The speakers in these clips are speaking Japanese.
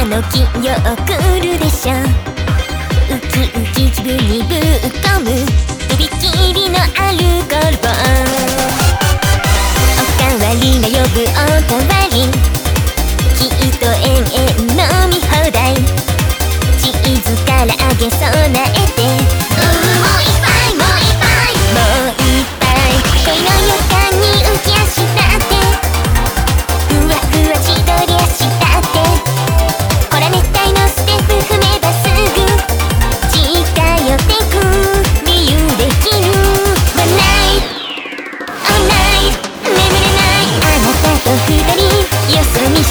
花の木よ来るでしょ。ウキウキ自分にぶっ込む。とびきりのアルコールボ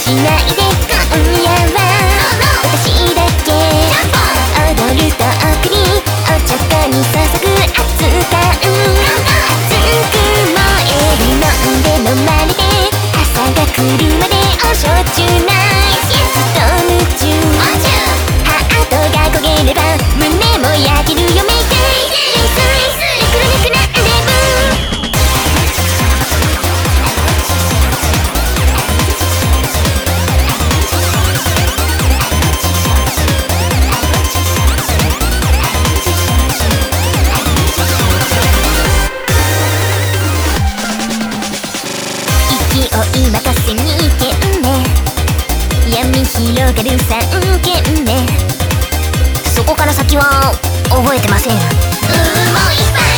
しないで今夜は私だけ踊ると奥におちょこに注ぐ熱感熱く燃える飲んで飲まれて朝が来る広がる3軒目そこから先は覚えてません。